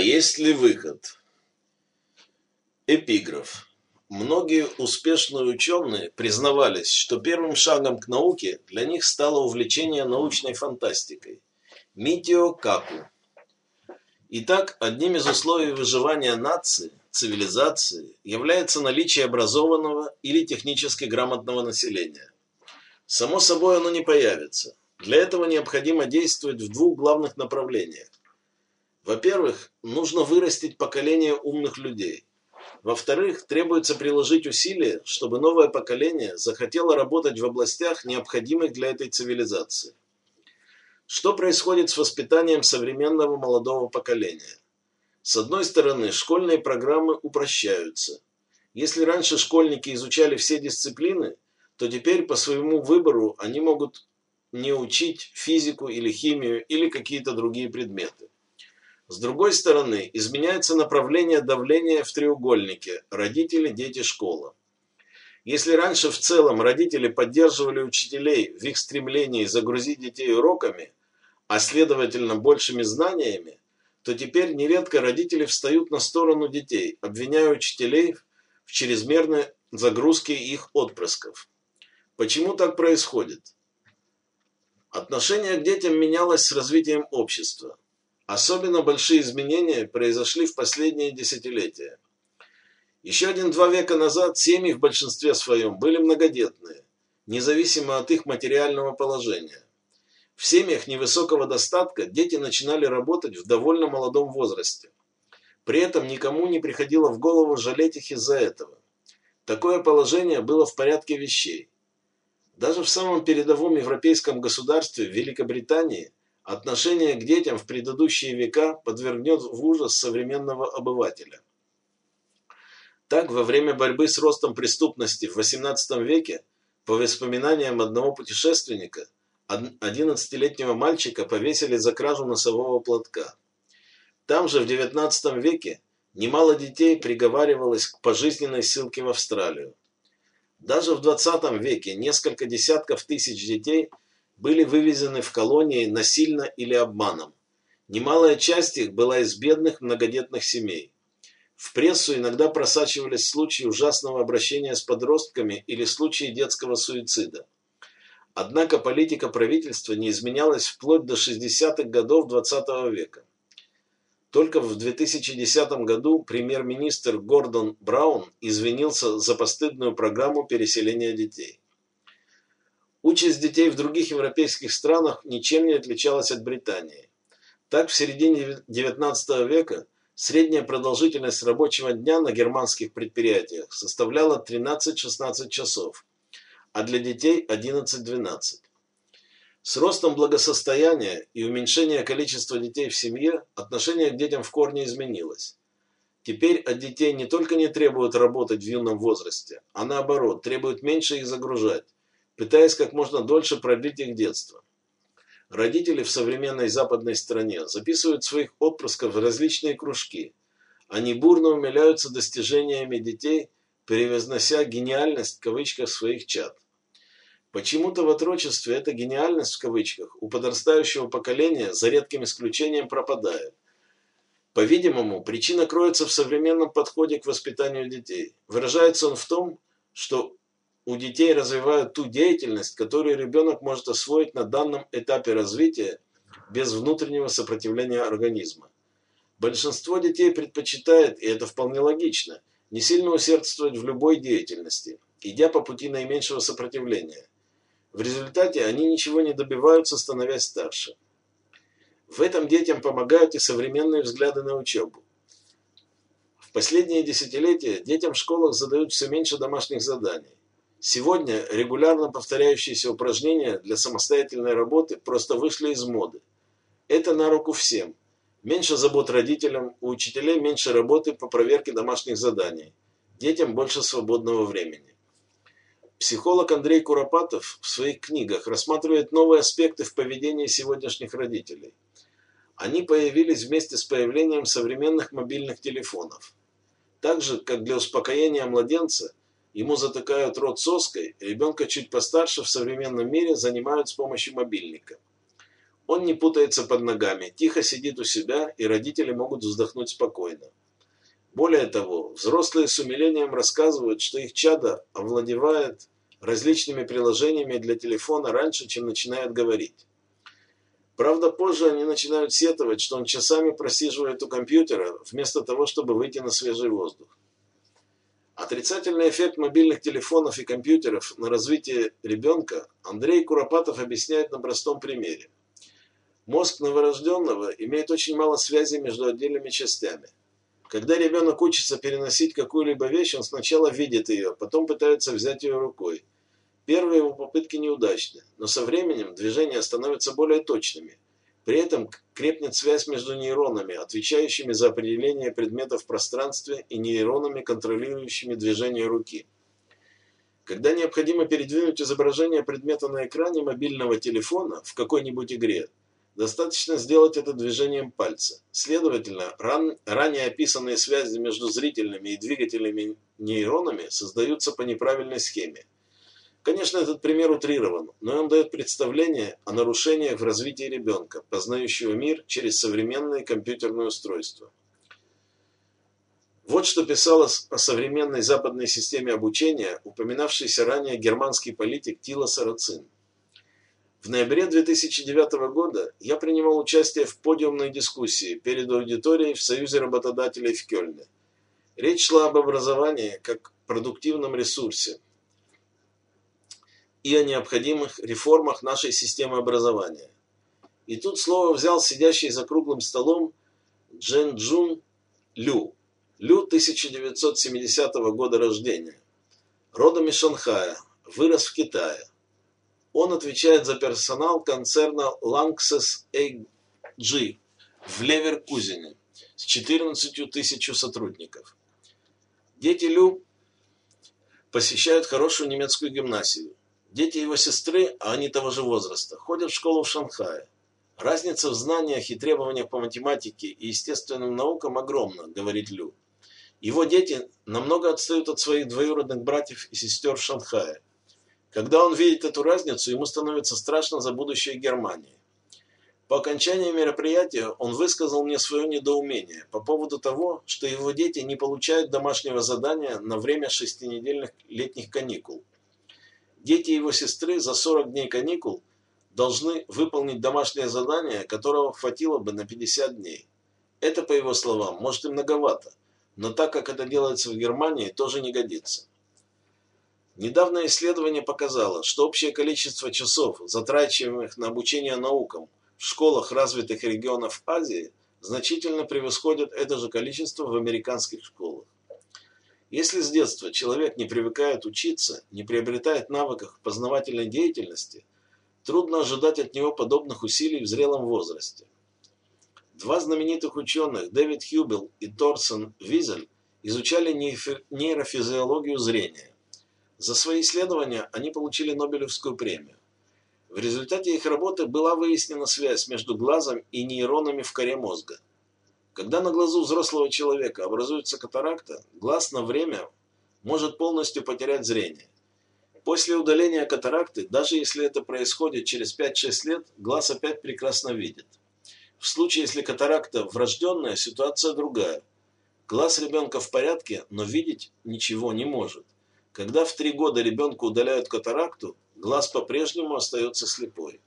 есть ли выход? Эпиграф. Многие успешные ученые признавались, что первым шагом к науке для них стало увлечение научной фантастикой. Митио Каку. Итак, одним из условий выживания нации, цивилизации, является наличие образованного или технически грамотного населения. Само собой оно не появится. Для этого необходимо действовать в двух главных направлениях. Во-первых, нужно вырастить поколение умных людей. Во-вторых, требуется приложить усилия, чтобы новое поколение захотело работать в областях, необходимых для этой цивилизации. Что происходит с воспитанием современного молодого поколения? С одной стороны, школьные программы упрощаются. Если раньше школьники изучали все дисциплины, то теперь по своему выбору они могут не учить физику или химию или какие-то другие предметы. С другой стороны, изменяется направление давления в треугольнике родители, дети, школа. Если раньше в целом родители поддерживали учителей в их стремлении загрузить детей уроками, а следовательно большими знаниями, то теперь нередко родители встают на сторону детей, обвиняя учителей в чрезмерной загрузке их отпрысков. Почему так происходит? Отношение к детям менялось с развитием общества. Особенно большие изменения произошли в последние десятилетия. Еще один-два века назад семьи в большинстве своем были многодетные, независимо от их материального положения. В семьях невысокого достатка дети начинали работать в довольно молодом возрасте. При этом никому не приходило в голову жалеть их из-за этого. Такое положение было в порядке вещей. Даже в самом передовом европейском государстве Великобритании отношение к детям в предыдущие века подвергнет в ужас современного обывателя. Так, во время борьбы с ростом преступности в XVIII веке, по воспоминаниям одного путешественника, 11-летнего мальчика повесили за кражу носового платка. Там же в XIX веке немало детей приговаривалось к пожизненной ссылке в Австралию. Даже в 20 веке несколько десятков тысяч детей были вывезены в колонии насильно или обманом. Немалая часть их была из бедных многодетных семей. В прессу иногда просачивались случаи ужасного обращения с подростками или случаи детского суицида. Однако политика правительства не изменялась вплоть до 60-х годов XX -го века. Только в 2010 году премьер-министр Гордон Браун извинился за постыдную программу переселения детей. Участь детей в других европейских странах ничем не отличалась от Британии. Так, в середине XIX века средняя продолжительность рабочего дня на германских предприятиях составляла 13-16 часов, а для детей 11-12. С ростом благосостояния и уменьшением количества детей в семье отношение к детям в корне изменилось. Теперь от детей не только не требуют работать в юном возрасте, а наоборот, требуют меньше их загружать, пытаясь как можно дольше продлить их детство. Родители в современной западной стране записывают своих отпрысков в различные кружки. Они бурно умиляются достижениями детей, превознося гениальность в кавычках своих чад. Почему-то в отрочестве эта гениальность в кавычках у подрастающего поколения за редким исключением пропадает. По-видимому, причина кроется в современном подходе к воспитанию детей. Выражается он в том, что у детей развивают ту деятельность, которую ребенок может освоить на данном этапе развития без внутреннего сопротивления организма. Большинство детей предпочитает, и это вполне логично, не сильно усердствовать в любой деятельности, идя по пути наименьшего сопротивления. В результате они ничего не добиваются, становясь старше. В этом детям помогают и современные взгляды на учебу. В последние десятилетия детям в школах задают все меньше домашних заданий. Сегодня регулярно повторяющиеся упражнения для самостоятельной работы просто вышли из моды. Это на руку всем. Меньше забот родителям, у учителей меньше работы по проверке домашних заданий. Детям больше свободного времени. Психолог Андрей Куропатов в своих книгах рассматривает новые аспекты в поведении сегодняшних родителей. Они появились вместе с появлением современных мобильных телефонов. Так же, как для успокоения младенца – ему затыкают рот соской, ребенка чуть постарше в современном мире занимают с помощью мобильника. Он не путается под ногами, тихо сидит у себя, и родители могут вздохнуть спокойно. Более того, взрослые с умилением рассказывают, что их чадо овладевает различными приложениями для телефона раньше, чем начинает говорить. Правда, позже они начинают сетовать, что он часами просиживает у компьютера, вместо того, чтобы выйти на свежий воздух. Отрицательный эффект мобильных телефонов и компьютеров на развитие ребенка Андрей Куропатов объясняет на простом примере. Мозг новорожденного имеет очень мало связи между отдельными частями. Когда ребенок учится переносить какую-либо вещь, он сначала видит ее, потом пытается взять ее рукой. Первые его попытки неудачны, но со временем движения становятся более точными. При этом крепнет связь между нейронами, отвечающими за определение предметов в пространстве, и нейронами, контролирующими движение руки. Когда необходимо передвинуть изображение предмета на экране мобильного телефона в какой-нибудь игре, достаточно сделать это движением пальца. Следовательно, ран, ранее описанные связи между зрительными и двигательными нейронами создаются по неправильной схеме. Конечно, этот пример утрирован, но он дает представление о нарушениях в развитии ребенка, познающего мир через современные компьютерные устройства. Вот что писал о современной западной системе обучения, упоминавшийся ранее германский политик Тила Сарацин. В ноябре 2009 года я принимал участие в подиумной дискуссии перед аудиторией в Союзе работодателей в Кёльне. Речь шла об образовании как продуктивном ресурсе – и о необходимых реформах нашей системы образования. И тут слово взял сидящий за круглым столом Джен Джун Лю. Лю 1970 года рождения. Родом из Шанхая, вырос в Китае. Он отвечает за персонал концерна Lanxess AG в Леверкузене с 14 тысяч сотрудников. Дети Лю посещают хорошую немецкую гимнасию. Дети его сестры, а они того же возраста, ходят в школу в Шанхае. Разница в знаниях и требованиях по математике и естественным наукам огромна, говорит Лю. Его дети намного отстают от своих двоюродных братьев и сестер в Шанхае. Когда он видит эту разницу, ему становится страшно за будущее Германии. По окончании мероприятия он высказал мне свое недоумение по поводу того, что его дети не получают домашнего задания на время шестинедельных летних каникул. Дети его сестры за 40 дней каникул должны выполнить домашнее задание, которого хватило бы на 50 дней. Это, по его словам, может и многовато, но так как это делается в Германии, тоже не годится. Недавнее исследование показало, что общее количество часов, затрачиваемых на обучение наукам в школах развитых регионов Азии, значительно превосходит это же количество в американских школах. Если с детства человек не привыкает учиться, не приобретает навыков познавательной деятельности, трудно ожидать от него подобных усилий в зрелом возрасте. Два знаменитых ученых, Дэвид Хьюбел и Торсон Визель, изучали нейрофизиологию зрения. За свои исследования они получили Нобелевскую премию. В результате их работы была выяснена связь между глазом и нейронами в коре мозга – когда на глазу взрослого человека образуется катаракта, глаз на время может полностью потерять зрение. После удаления катаракты, даже если это происходит через 5-6 лет, глаз опять прекрасно видит. В случае, если катаракта врожденная, ситуация другая. Глаз ребенка в порядке, но видеть ничего не может. Когда в 3 года ребенку удаляют катаракту, глаз по-прежнему остается слепой.